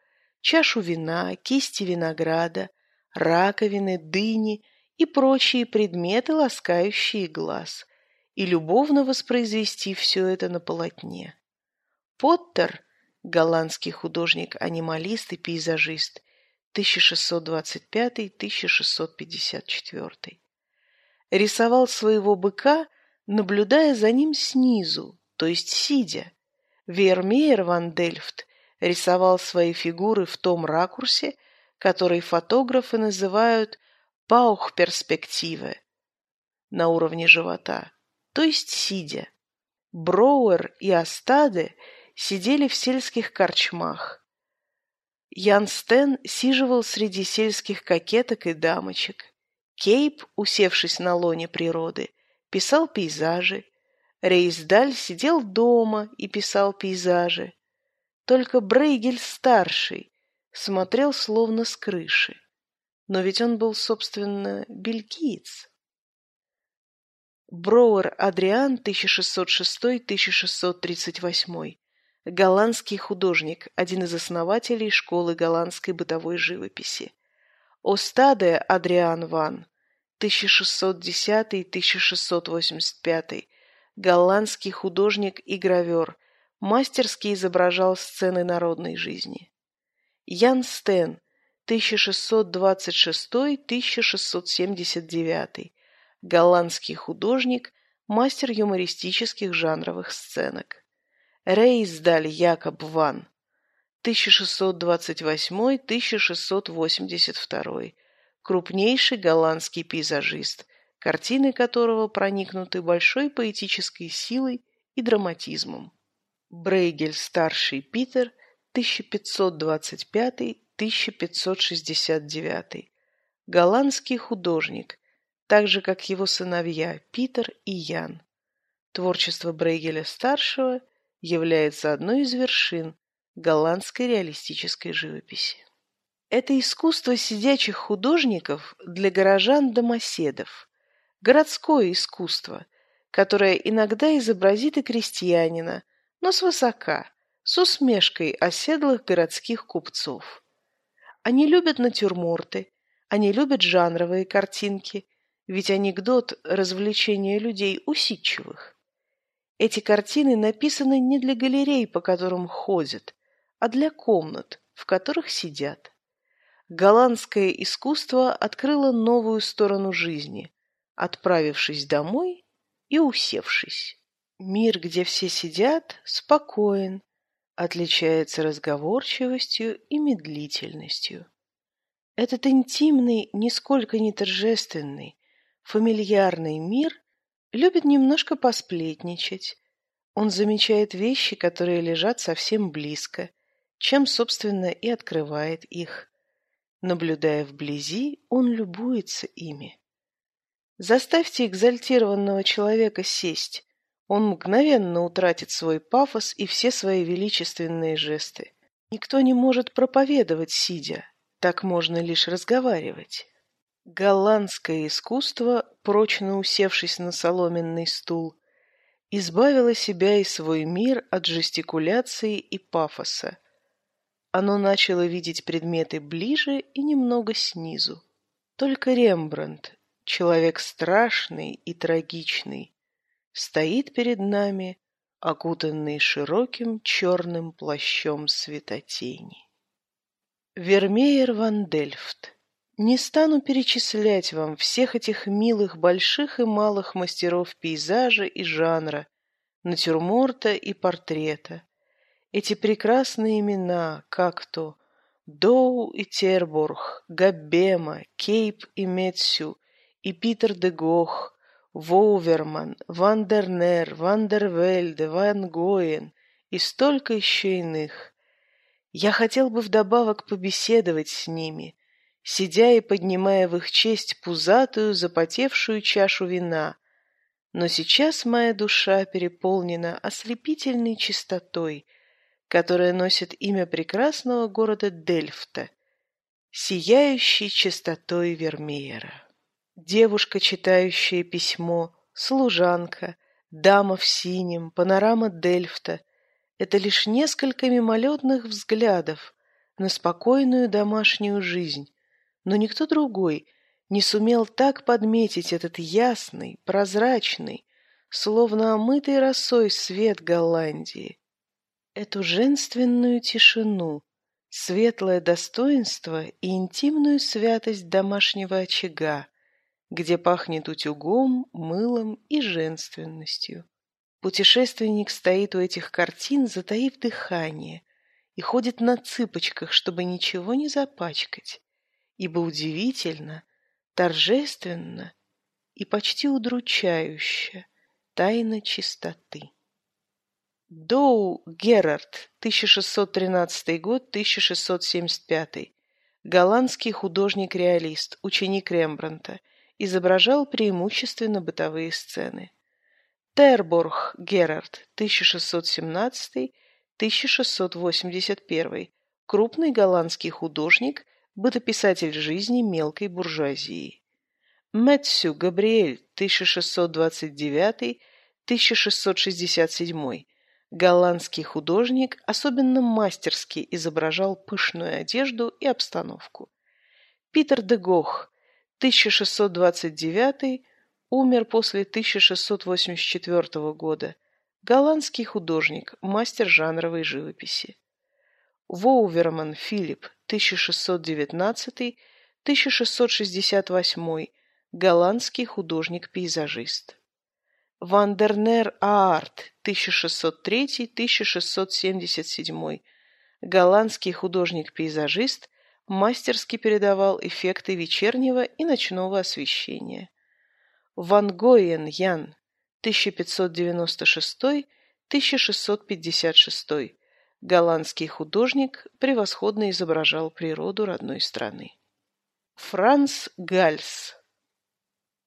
чашу вина, кисти винограда, раковины, дыни и прочие предметы, ласкающие глаз, и любовно воспроизвести все это на полотне. Поттер, голландский художник-анималист и пейзажист, 1625-1654, рисовал своего быка, наблюдая за ним снизу, то есть сидя. Вермеер ван Дельфт рисовал свои фигуры в том ракурсе, который фотографы называют паух-перспективы на уровне живота, то есть сидя. Броуэр и Астаде сидели в сельских корчмах. Ян Стен сиживал среди сельских кокеток и дамочек. Кейп, усевшись на лоне природы, писал пейзажи. Рейсдаль сидел дома и писал пейзажи. Только Брейгель-старший смотрел словно с крыши. Но ведь он был, собственно, бельгиец. Броуэр Адриан 1606-1638. Голландский художник, один из основателей школы голландской бытовой живописи. Остаде Адриан Ван 1610-1685. Голландский художник и гравер, мастерски изображал сцены народной жизни. Ян Стен 1626-1679 голландский художник, мастер юмористических жанровых сценок. Рейсдаль Якоб Ван, 1628-1682, крупнейший голландский пейзажист, картины которого проникнуты большой поэтической силой и драматизмом. Брейгель старший Питер, 1525-1569, голландский художник, так же, как его сыновья Питер и Ян. Творчество Брейгеля-старшего является одной из вершин голландской реалистической живописи. Это искусство сидячих художников для горожан-домоседов, городское искусство, которое иногда изобразит и крестьянина, но свысока, с усмешкой оседлых городских купцов. Они любят натюрморты, они любят жанровые картинки, ведь анекдот – развлечение людей усидчивых. Эти картины написаны не для галерей, по которым ходят, а для комнат, в которых сидят. Голландское искусство открыло новую сторону жизни, отправившись домой и усевшись. Мир, где все сидят, спокоен, отличается разговорчивостью и медлительностью. Этот интимный, нисколько не торжественный, фамильярный мир любит немножко посплетничать. Он замечает вещи, которые лежат совсем близко, чем, собственно, и открывает их. Наблюдая вблизи, он любуется ими. Заставьте экзальтированного человека сесть, он мгновенно утратит свой пафос и все свои величественные жесты. Никто не может проповедовать, сидя, так можно лишь разговаривать. Голландское искусство, прочно усевшись на соломенный стул, избавило себя и свой мир от жестикуляции и пафоса. Оно начало видеть предметы ближе и немного снизу. Только Рембрандт, человек страшный и трагичный, стоит перед нами, окутанный широким черным плащом светотени. Вермеер ван Дельфт. Не стану перечислять вам всех этих милых больших и малых мастеров пейзажа и жанра, натюрморта и портрета. Эти прекрасные имена, как то Доу и Тербург, Гоббема, Кейп и Метсю, и Питер де Хох, Воуверман, Ван дер Нер, Ван де Вельде, Ван Гоен и столько еще иных. Я хотел бы вдобавок побеседовать с ними, сидя и поднимая в их честь пузатую, запотевшую чашу вина. Но сейчас моя душа переполнена ослепительной чистотой, которая носит имя прекрасного города Дельфта, сияющей чистотой Вермеера. Девушка, читающая письмо, служанка, дама в синем, панорама Дельфта — это лишь несколько мимолетных взглядов на спокойную домашнюю жизнь, но никто другой не сумел так подметить этот ясный, прозрачный, словно омытый росой свет Голландии, эту женственную тишину, светлое достоинство и интимную святость домашнего очага, где пахнет утюгом, мылом и женственностью. Путешественник стоит у этих картин, затаив дыхание, и ходит на цыпочках, чтобы ничего не запачкать, ибо удивительно, торжественно и почти удручающе тайна чистоты. Доу Герард, 1613 год, 1675. Голландский художник-реалист, ученик Рембрандта, изображал преимущественно бытовые сцены. Терборг Герард, 1617-1681, крупный голландский художник, бытописатель жизни мелкой буржуазии. Мэтсю Габриэль, 1629-1667, голландский художник, особенно мастерски изображал пышную одежду и обстановку. Питер де Гох, 1629 умер после 1684 года. Голландский художник, мастер жанровой живописи. Воуверман Филипп, 1619-1668, голландский художник-пейзажист. Вандернер Аарт, 1603-1677, голландский художник-пейзажист, мастерски передавал эффекты вечернего и ночного освещения. Ван Гоен Ян, 1596-1656, голландский художник, превосходно изображал природу родной страны. Франц Гальс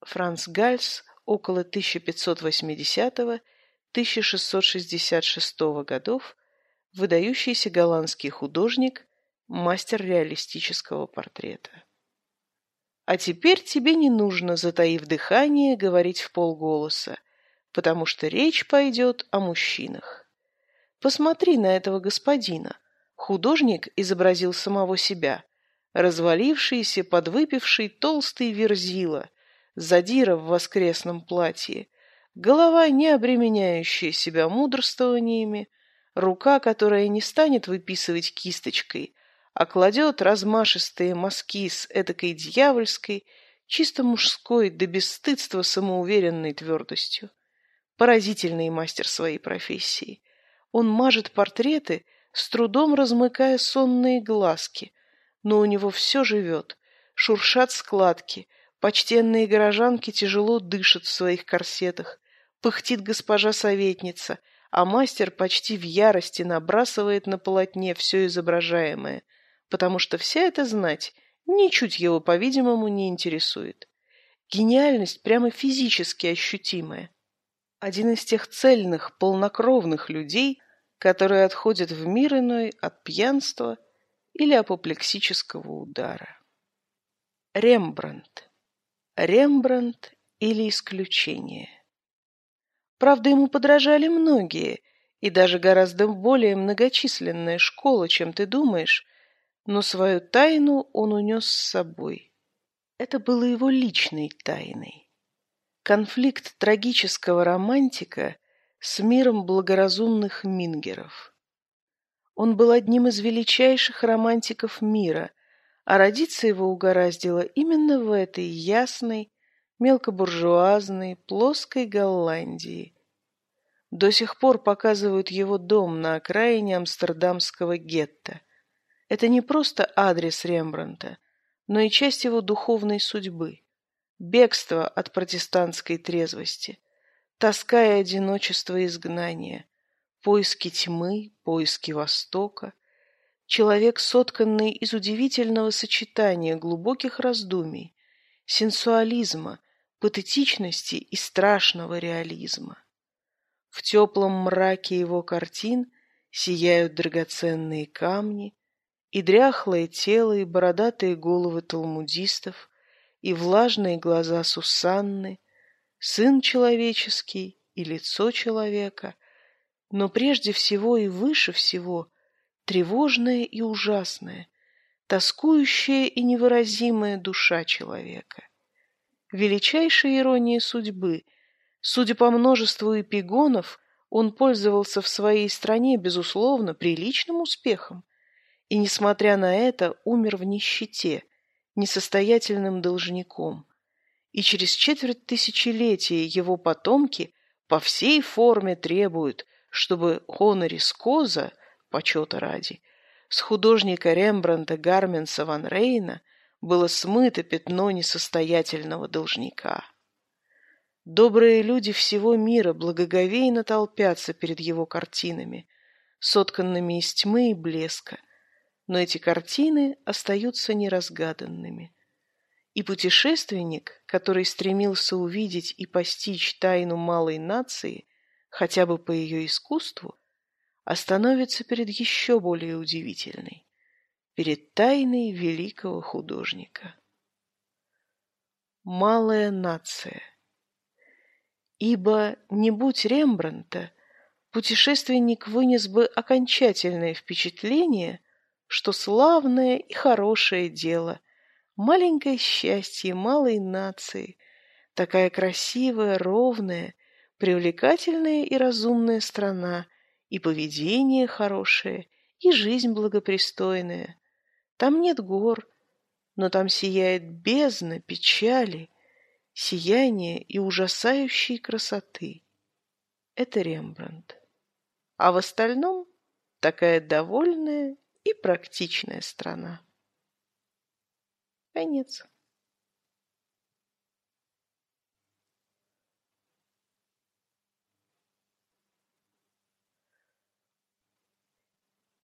Франц Гальс около 1580-1666 годов, выдающийся голландский художник, мастер реалистического портрета. А теперь тебе не нужно, затаив дыхание, говорить в полголоса, потому что речь пойдет о мужчинах. Посмотри на этого господина. Художник изобразил самого себя, развалившийся, подвыпивший толстый верзила, задира в воскресном платье, голова, не обременяющая себя мудрствованиями, рука, которая не станет выписывать кисточкой, а кладет размашистые мазки с эдакой дьявольской, чисто мужской до бесстыдства самоуверенной твердостью. Поразительный мастер своей профессии. Он мажет портреты, с трудом размыкая сонные глазки, но у него все живет. Шуршат складки, почтенные горожанки тяжело дышат в своих корсетах, пыхтит госпожа советница, а мастер почти в ярости набрасывает на полотне все изображаемое, потому что вся эта знать ничуть его, по-видимому, не интересует. Гениальность прямо физически ощутимая. Один из тех цельных, полнокровных людей, которые отходят в мир иной от пьянства или апоплексического удара. Рембрандт. Рембрандт или исключение. Правда, ему подражали многие, и даже гораздо более многочисленная школа, чем ты думаешь, но свою тайну он унес с собой. Это было его личной тайной. Конфликт трагического романтика с миром благоразумных мингеров. Он был одним из величайших романтиков мира, а родиться его угораздило именно в этой ясной, мелкобуржуазной, плоской Голландии. До сих пор показывают его дом на окраине амстердамского гетто. Это не просто адрес Рембрандта, но и часть его духовной судьбы. Бегство от протестантской трезвости, тоска и одиночество изгнания, поиски тьмы, поиски Востока. Человек, сотканный из удивительного сочетания глубоких раздумий, сенсуализма, патетичности и страшного реализма. В теплом мраке его картин сияют драгоценные камни, и дряхлое тело, и бородатые головы талмудистов, и влажные глаза Сусанны, сын человеческий и лицо человека, но прежде всего и выше всего тревожная и ужасная, тоскующая и невыразимая душа человека. Величайшая ирония судьбы. Судя по множеству эпигонов, он пользовался в своей стране, безусловно, приличным успехом, и, несмотря на это, умер в нищете, несостоятельным должником. И через четверть тысячелетия его потомки по всей форме требуют, чтобы хонорис Коза, почета ради, с художника Рембрандта Гарменса ван Рейна было смыто пятно несостоятельного должника. Добрые люди всего мира благоговейно толпятся перед его картинами, сотканными из тьмы и блеска – но эти картины остаются неразгаданными. И путешественник, который стремился увидеть и постичь тайну малой нации, хотя бы по ее искусству, остановится перед еще более удивительной, перед тайной великого художника. Малая нация. Ибо, не будь Рембранта, путешественник вынес бы окончательное впечатление что славное и хорошее дело, маленькое счастье малой нации, такая красивая, ровная, привлекательная и разумная страна, и поведение хорошее, и жизнь благопристойная. Там нет гор, но там сияет бездна печали, сияние и ужасающей красоты. Это Рембрандт. А в остальном такая довольная и практичная страна. Конец.